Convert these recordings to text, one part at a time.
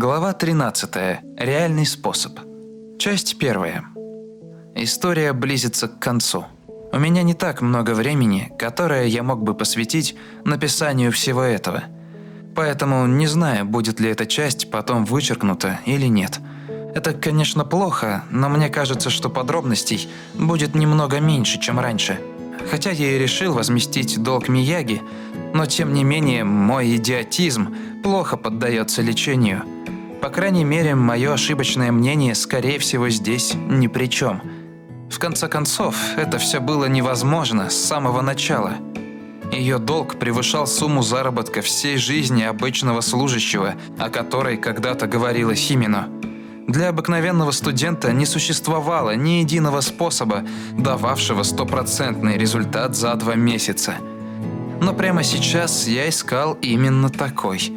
Глава 13. Реальный способ. Часть первая. История близится к концу. У меня не так много времени, которое я мог бы посвятить написанию всего этого. Поэтому не знаю, будет ли эта часть потом вычеркнута или нет. Это, конечно, плохо, но мне кажется, что подробностей будет немного меньше, чем раньше. Хотя я и решил возместить долг Мияги, но тем не менее мой идиотизм плохо поддается лечению. По крайней мере, мое ошибочное мнение, скорее всего, здесь ни при чем. В конце концов, это все было невозможно с самого начала. Ее долг превышал сумму заработка всей жизни обычного служащего, о которой когда-то говорила Химино. Для обыкновенного студента не существовало ни единого способа, дававшего стопроцентный результат за два месяца – но прямо сейчас я искал именно такой.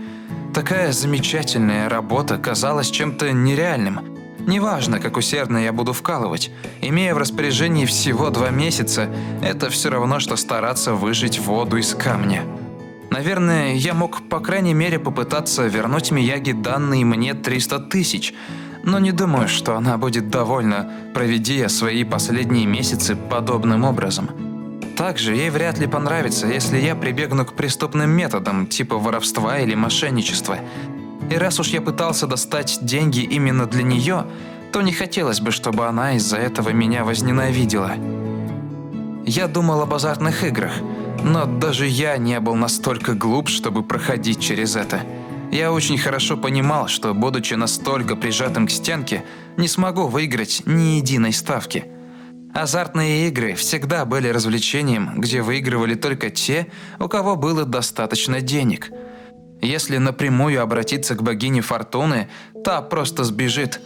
Такая замечательная работа казалась чем-то нереальным. Неважно, как усердно я буду вкалывать, имея в распоряжении всего два месяца, это все равно, что стараться выжить воду из камня. Наверное, я мог, по крайней мере, попытаться вернуть Мияги данные мне 300 тысяч, но не думаю, что она будет довольна, проведя свои последние месяцы подобным образом. Также ей вряд ли понравится, если я прибегну к преступным методам, типа воровства или мошенничества. И раз уж я пытался достать деньги именно для нее, то не хотелось бы, чтобы она из-за этого меня возненавидела. Я думал об азартных играх, но даже я не был настолько глуп, чтобы проходить через это. Я очень хорошо понимал, что, будучи настолько прижатым к стенке, не смогу выиграть ни единой ставки – Азартные игры всегда были развлечением, где выигрывали только те, у кого было достаточно денег. Если напрямую обратиться к богине Фортуны, та просто сбежит.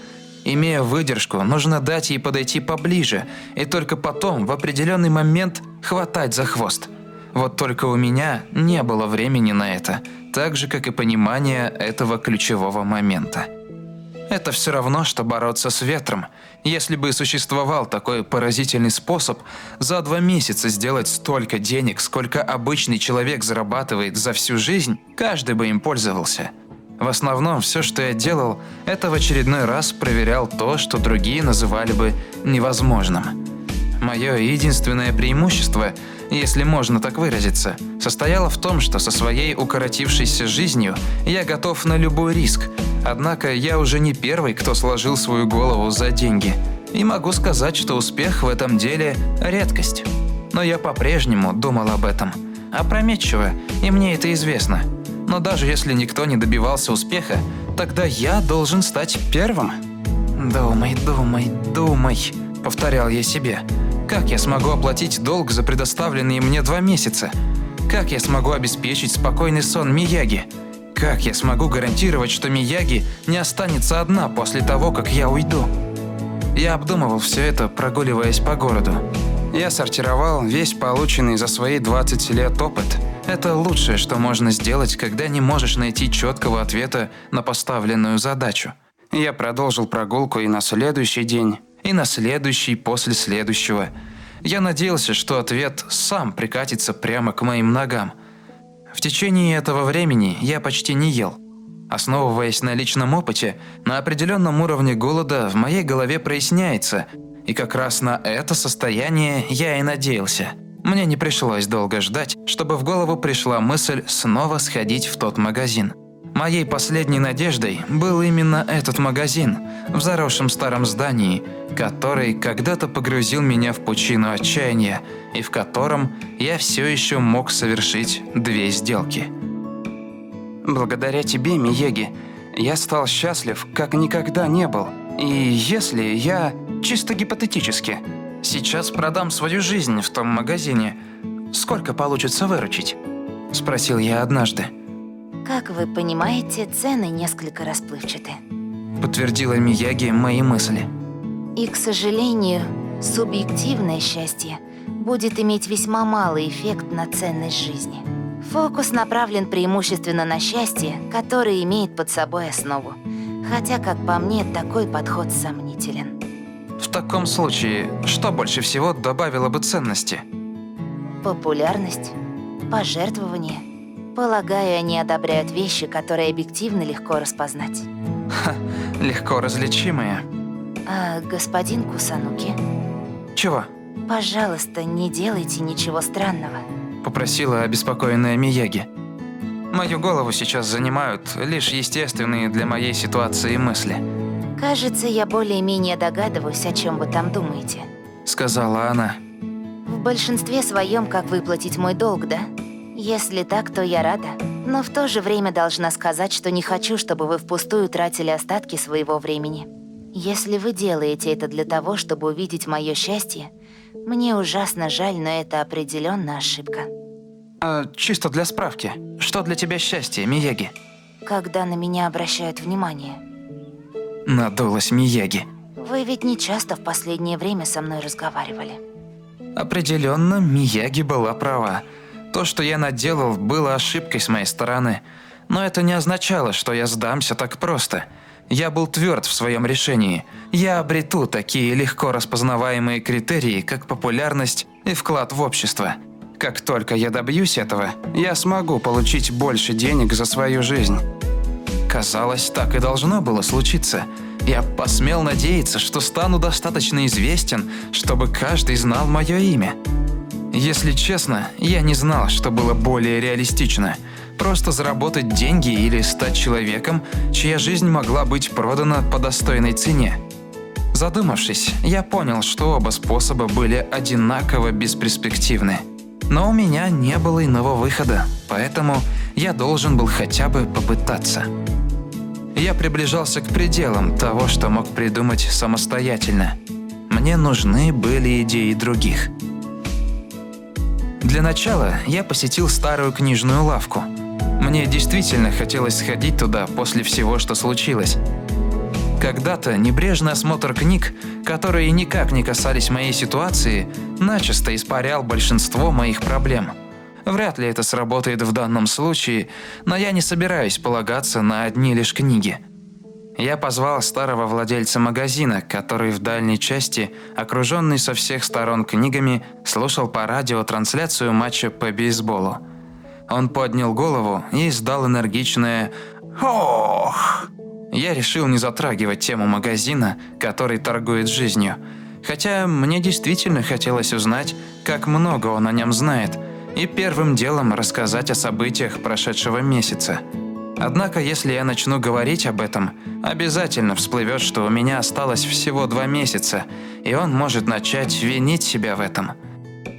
Имея выдержку, нужно дать ей подойти поближе, и только потом, в определенный момент, хватать за хвост. Вот только у меня не было времени на это, так же, как и понимание этого ключевого момента. Это все равно, что бороться с ветром. Если бы существовал такой поразительный способ за два месяца сделать столько денег, сколько обычный человек зарабатывает за всю жизнь, каждый бы им пользовался. В основном все, что я делал, это в очередной раз проверял то, что другие называли бы невозможным. Мое единственное преимущество, если можно так выразиться, состояло в том, что со своей укоротившейся жизнью я готов на любой риск – Однако я уже не первый, кто сложил свою голову за деньги. И могу сказать, что успех в этом деле – редкость. Но я по-прежнему думал об этом. Опрометчиво, и мне это известно. Но даже если никто не добивался успеха, тогда я должен стать первым. «Думай, думай, думай», – повторял я себе. «Как я смогу оплатить долг за предоставленные мне два месяца? Как я смогу обеспечить спокойный сон Мияги?» Как я смогу гарантировать, что Мияги не останется одна после того, как я уйду? Я обдумывал все это, прогуливаясь по городу. Я сортировал весь полученный за свои 20 лет опыт. Это лучшее, что можно сделать, когда не можешь найти четкого ответа на поставленную задачу. Я продолжил прогулку и на следующий день, и на следующий после следующего. Я надеялся, что ответ сам прикатится прямо к моим ногам – в течение этого времени я почти не ел. Основываясь на личном опыте, на определенном уровне голода в моей голове проясняется, и как раз на это состояние я и надеялся. Мне не пришлось долго ждать, чтобы в голову пришла мысль снова сходить в тот магазин. Моей последней надеждой был именно этот магазин в заросшем старом здании, который когда-то погрузил меня в пучину отчаяния и в котором я все еще мог совершить две сделки. Благодаря тебе, Миеги, я стал счастлив, как никогда не был. И если я, чисто гипотетически, сейчас продам свою жизнь в том магазине, сколько получится выручить? Спросил я однажды. Как вы понимаете, цены несколько расплывчаты. Подтвердила Мияги мои мысли. И, к сожалению, субъективное счастье будет иметь весьма малый эффект на ценность жизни. Фокус направлен преимущественно на счастье, которое имеет под собой основу. Хотя, как по мне, такой подход сомнителен. В таком случае, что больше всего добавило бы ценности? Популярность, пожертвование – Полагаю, они одобряют вещи, которые объективно легко распознать. Ха, легко различимые. А господин Кусануки, Чего? пожалуйста, не делайте ничего странного. Попросила обеспокоенная Мияги. Мою голову сейчас занимают лишь естественные для моей ситуации мысли. Кажется, я более-менее догадываюсь, о чем вы там думаете. Сказала она. В большинстве своем, как выплатить мой долг, да? Если так, то я рада. Но в то же время должна сказать, что не хочу, чтобы вы впустую тратили остатки своего времени. Если вы делаете это для того, чтобы увидеть мое счастье, мне ужасно жаль, но это определенно ошибка. А, чисто для справки. Что для тебя счастье, Мияги? Когда на меня обращают внимание. Надулась Мияги. Вы ведь не часто в последнее время со мной разговаривали. Определенно, Мияги была права. То, что я наделал, было ошибкой с моей стороны. Но это не означало, что я сдамся так просто. Я был тверд в своем решении. Я обрету такие легко распознаваемые критерии, как популярность и вклад в общество. Как только я добьюсь этого, я смогу получить больше денег за свою жизнь. Казалось, так и должно было случиться. Я посмел надеяться, что стану достаточно известен, чтобы каждый знал мое имя. Если честно, я не знал, что было более реалистично. Просто заработать деньги или стать человеком, чья жизнь могла быть продана по достойной цене. Задумавшись, я понял, что оба способа были одинаково бесперспективны. Но у меня не было иного выхода, поэтому я должен был хотя бы попытаться. Я приближался к пределам того, что мог придумать самостоятельно. Мне нужны были идеи других. Для начала я посетил старую книжную лавку. Мне действительно хотелось сходить туда после всего, что случилось. Когда-то небрежный осмотр книг, которые никак не касались моей ситуации, начисто испарял большинство моих проблем. Вряд ли это сработает в данном случае, но я не собираюсь полагаться на одни лишь книги. Я позвал старого владельца магазина, который в дальней части, окруженный со всех сторон книгами, слушал по радио трансляцию матча по бейсболу. Он поднял голову и издал энергичное «Ох!». Я решил не затрагивать тему магазина, который торгует жизнью. Хотя мне действительно хотелось узнать, как много он о нем знает, и первым делом рассказать о событиях прошедшего месяца. Однако, если я начну говорить об этом, обязательно всплывет, что у меня осталось всего два месяца, и он может начать винить себя в этом.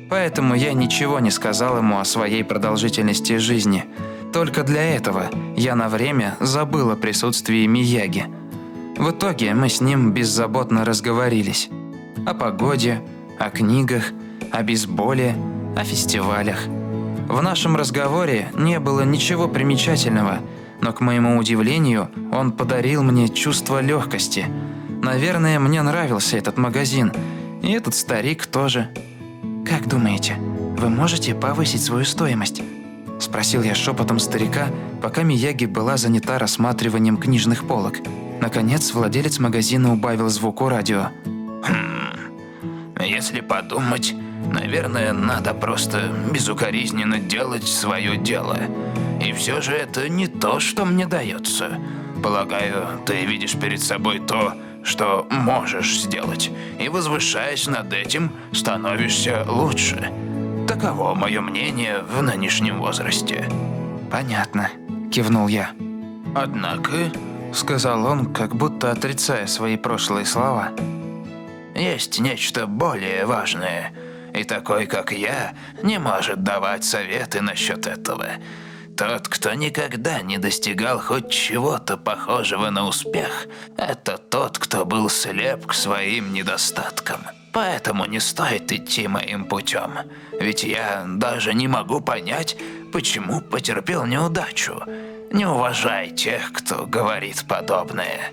Поэтому я ничего не сказал ему о своей продолжительности жизни. Только для этого я на время забыл о присутствии Мияги. В итоге мы с ним беззаботно разговорились. О погоде, о книгах, о бейсболе, о фестивалях. В нашем разговоре не было ничего примечательного, но, к моему удивлению, он подарил мне чувство легкости. Наверное, мне нравился этот магазин, и этот старик тоже. «Как думаете, вы можете повысить свою стоимость?» Спросил я шепотом старика, пока Мияги была занята рассматриванием книжных полок. Наконец, владелец магазина убавил звук у радио. Если подумать, наверное, надо просто безукоризненно делать свое дело. И все же это не то, что мне дается. Полагаю, ты видишь перед собой то, что можешь сделать, и возвышаясь над этим, становишься лучше. Таково мое мнение в нынешнем возрасте. «Понятно», – кивнул я. Однако, Сказал он, как будто отрицая свои прошлые слова. есть нечто более важное, и такой, как я, не может давать советы насчет этого. Тот, кто никогда не достигал хоть чего-то похожего на успех, это тот, кто был слеп к своим недостаткам. Поэтому не стоит идти моим путем. Ведь я даже не могу понять, почему потерпел неудачу. Не уважай тех, кто говорит подобное.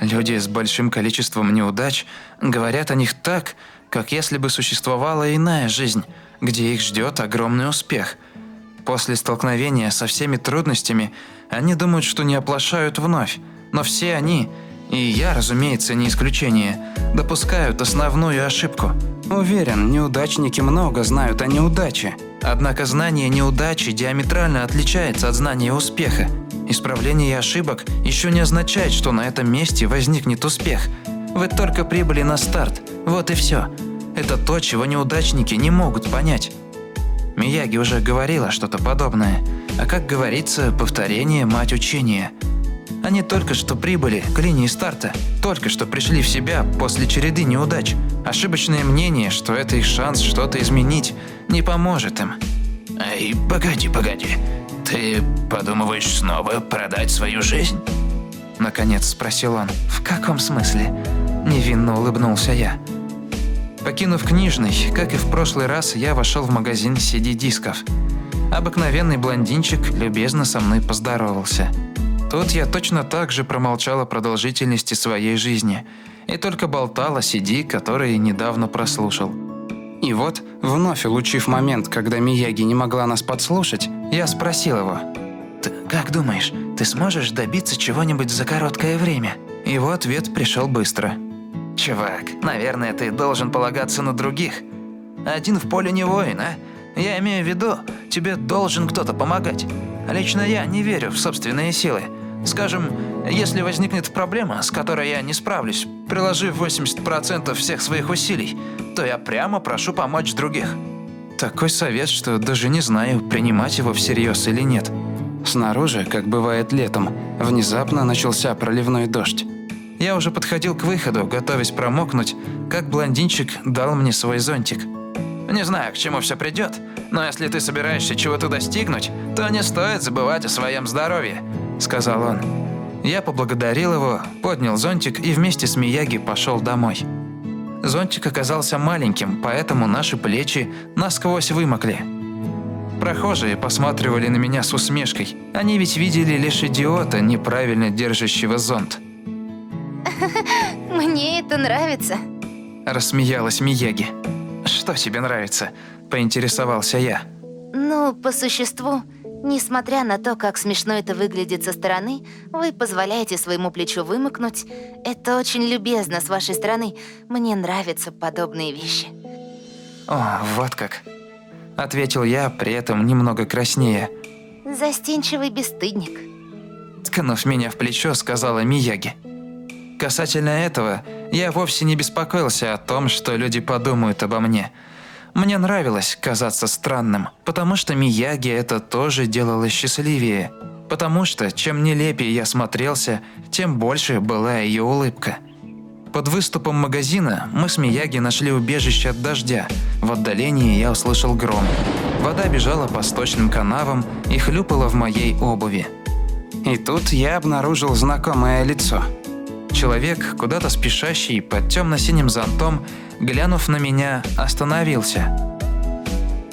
Люди с большим количеством неудач говорят о них так, как если бы существовала иная жизнь, где их ждет огромный успех. После столкновения со всеми трудностями они думают, что не оплошают вновь, но все они, и я, разумеется, не исключение, допускают основную ошибку. Уверен, неудачники много знают о неудаче. Однако знание неудачи диаметрально отличается от знания успеха. Исправление ошибок еще не означает, что на этом месте возникнет успех. Вы только прибыли на старт. Вот и все. Это то, чего неудачники не могут понять. Мияги уже говорила что-то подобное. А как говорится, повторение – мать учения. Они только что прибыли к линии старта, только что пришли в себя после череды неудач. Ошибочное мнение, что это их шанс что-то изменить, не поможет им. Эй, погоди, погоди. Ты подумываешь снова продать свою жизнь? Наконец спросил он. В каком смысле? Невинно улыбнулся я. Покинув книжный, как и в прошлый раз, я вошел в магазин CD-дисков. Обыкновенный блондинчик любезно со мной поздоровался. Тут я точно так же промолчал о продолжительности своей жизни и только болтал о CD, который недавно прослушал. И вот, вновь улучив момент, когда Мияги не могла нас подслушать, я спросил его. «Ты как думаешь, ты сможешь добиться чего-нибудь за короткое время?» Его ответ пришел быстро. «Чувак, наверное, ты должен полагаться на других. Один в поле не воин, а? Я имею в виду, тебе должен кто-то помогать. Лично я не верю в собственные силы. Скажем, если возникнет проблема, с которой я не справлюсь, приложив 80% всех своих усилий, то я прямо прошу помочь других». Такой совет, что даже не знаю, принимать его всерьез или нет. Снаружи, как бывает летом, внезапно начался проливной дождь. Я уже подходил к выходу, готовясь промокнуть, как блондинчик дал мне свой зонтик. «Не знаю, к чему все придет, но если ты собираешься чего-то достигнуть, то не стоит забывать о своем здоровье», – сказал он. Я поблагодарил его, поднял зонтик и вместе с Мияги пошел домой. Зонтик оказался маленьким, поэтому наши плечи насквозь вымокли. Прохожие посматривали на меня с усмешкой. Они ведь видели лишь идиота, неправильно держащего зонт. Мне это нравится. Рассмеялась Мияги. «Что тебе нравится?» – поинтересовался я. Ну, по существу, несмотря на то, как смешно это выглядит со стороны, вы позволяете своему плечу вымыкнуть. Это очень любезно с вашей стороны. Мне нравятся подобные вещи. «О, вот как!» – ответил я, при этом немного краснее. Застенчивый бесстыдник. Ткнув меня в плечо, сказала Мияги. Касательно этого, я вовсе не беспокоился о том, что люди подумают обо мне. Мне нравилось казаться странным, потому что Мияги это тоже делало счастливее. Потому что, чем нелепее я смотрелся, тем больше была ее улыбка. Под выступом магазина мы с Мияги нашли убежище от дождя. В отдалении я услышал гром. Вода бежала по сточным канавам и хлюпала в моей обуви. И тут я обнаружил знакомое лицо – Человек, куда-то спешащий под темно-синим зонтом, глянув на меня, остановился.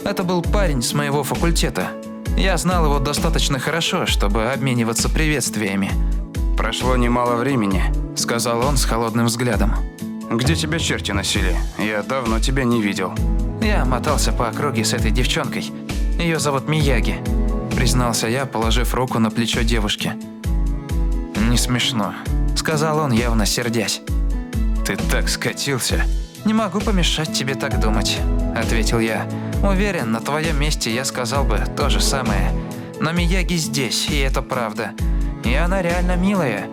Это был парень с моего факультета. Я знал его достаточно хорошо, чтобы обмениваться приветствиями. «Прошло немало времени», – сказал он с холодным взглядом. «Где тебя черти носили? Я давно тебя не видел». «Я мотался по округе с этой девчонкой. Ее зовут Мияги», – признался я, положив руку на плечо девушки. «Не смешно», сказал он, явно сердясь. «Ты так скатился». «Не могу помешать тебе так думать», – ответил я. «Уверен, на твоем месте я сказал бы то же самое. Но Мияги здесь, и это правда. И она реально милая.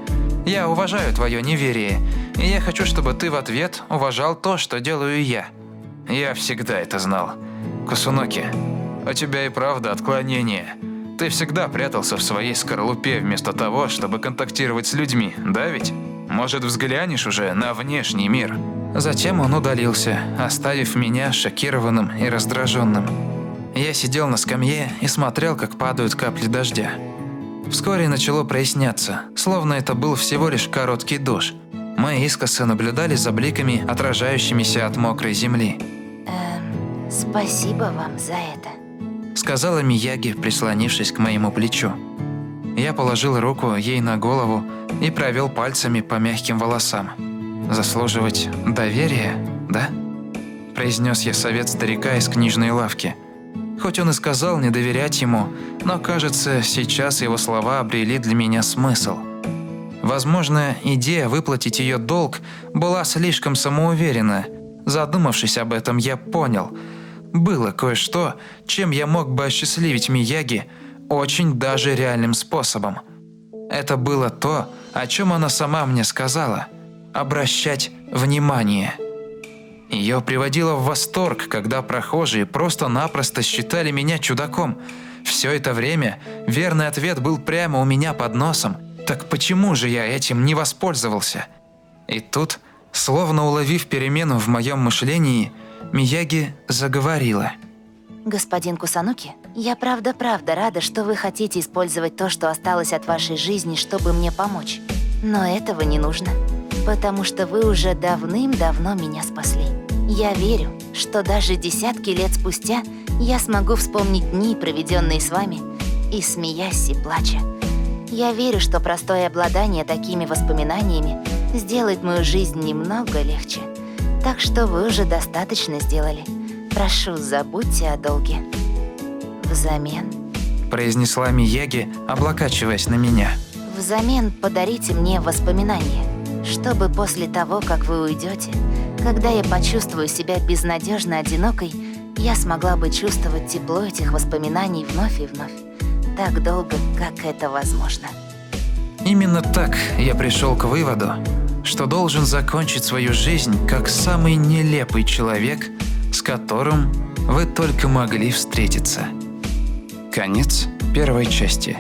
Я уважаю твое неверие, и я хочу, чтобы ты в ответ уважал то, что делаю я». «Я всегда это знал. Кусуноки, у тебя и правда отклонение». Ты всегда прятался в своей скорлупе вместо того, чтобы контактировать с людьми, да ведь? Может, взглянешь уже на внешний мир?» Затем он удалился, оставив меня шокированным и раздраженным. Я сидел на скамье и смотрел, как падают капли дождя. Вскоре начало проясняться, словно это был всего лишь короткий дождь. Мы искоса наблюдали за бликами, отражающимися от мокрой земли. Эм, спасибо вам за это сказала Мияги, прислонившись к моему плечу. Я положил руку ей на голову и провел пальцами по мягким волосам. «Заслуживать доверия, да?» Произнес я совет старика из книжной лавки. Хоть он и сказал не доверять ему, но, кажется, сейчас его слова обрели для меня смысл. Возможно, идея выплатить ее долг была слишком самоуверена, Задумавшись об этом, я понял. Было кое-что, чем я мог бы осчастливить Мияги очень даже реальным способом. Это было то, о чем она сама мне сказала. Обращать внимание. Ее приводило в восторг, когда прохожие просто-напросто считали меня чудаком. Все это время верный ответ был прямо у меня под носом. Так почему же я этим не воспользовался? И тут, словно уловив перемену в моем мышлении, Мияги заговорила. Господин Кусануки, я правда-правда рада, что вы хотите использовать то, что осталось от вашей жизни, чтобы мне помочь. Но этого не нужно, потому что вы уже давным-давно меня спасли. Я верю, что даже десятки лет спустя я смогу вспомнить дни, проведенные с вами, и смеясь и плача. Я верю, что простое обладание такими воспоминаниями сделает мою жизнь немного легче. Так что вы уже достаточно сделали. Прошу, забудьте о долге. Взамен... Произнесла Мияги, облокачиваясь на меня. Взамен подарите мне воспоминания, чтобы после того, как вы уйдете, когда я почувствую себя безнадежно одинокой, я смогла бы чувствовать тепло этих воспоминаний вновь и вновь, так долго, как это возможно. Именно так я пришел к выводу, что должен закончить свою жизнь как самый нелепый человек, с которым вы только могли встретиться. Конец первой части.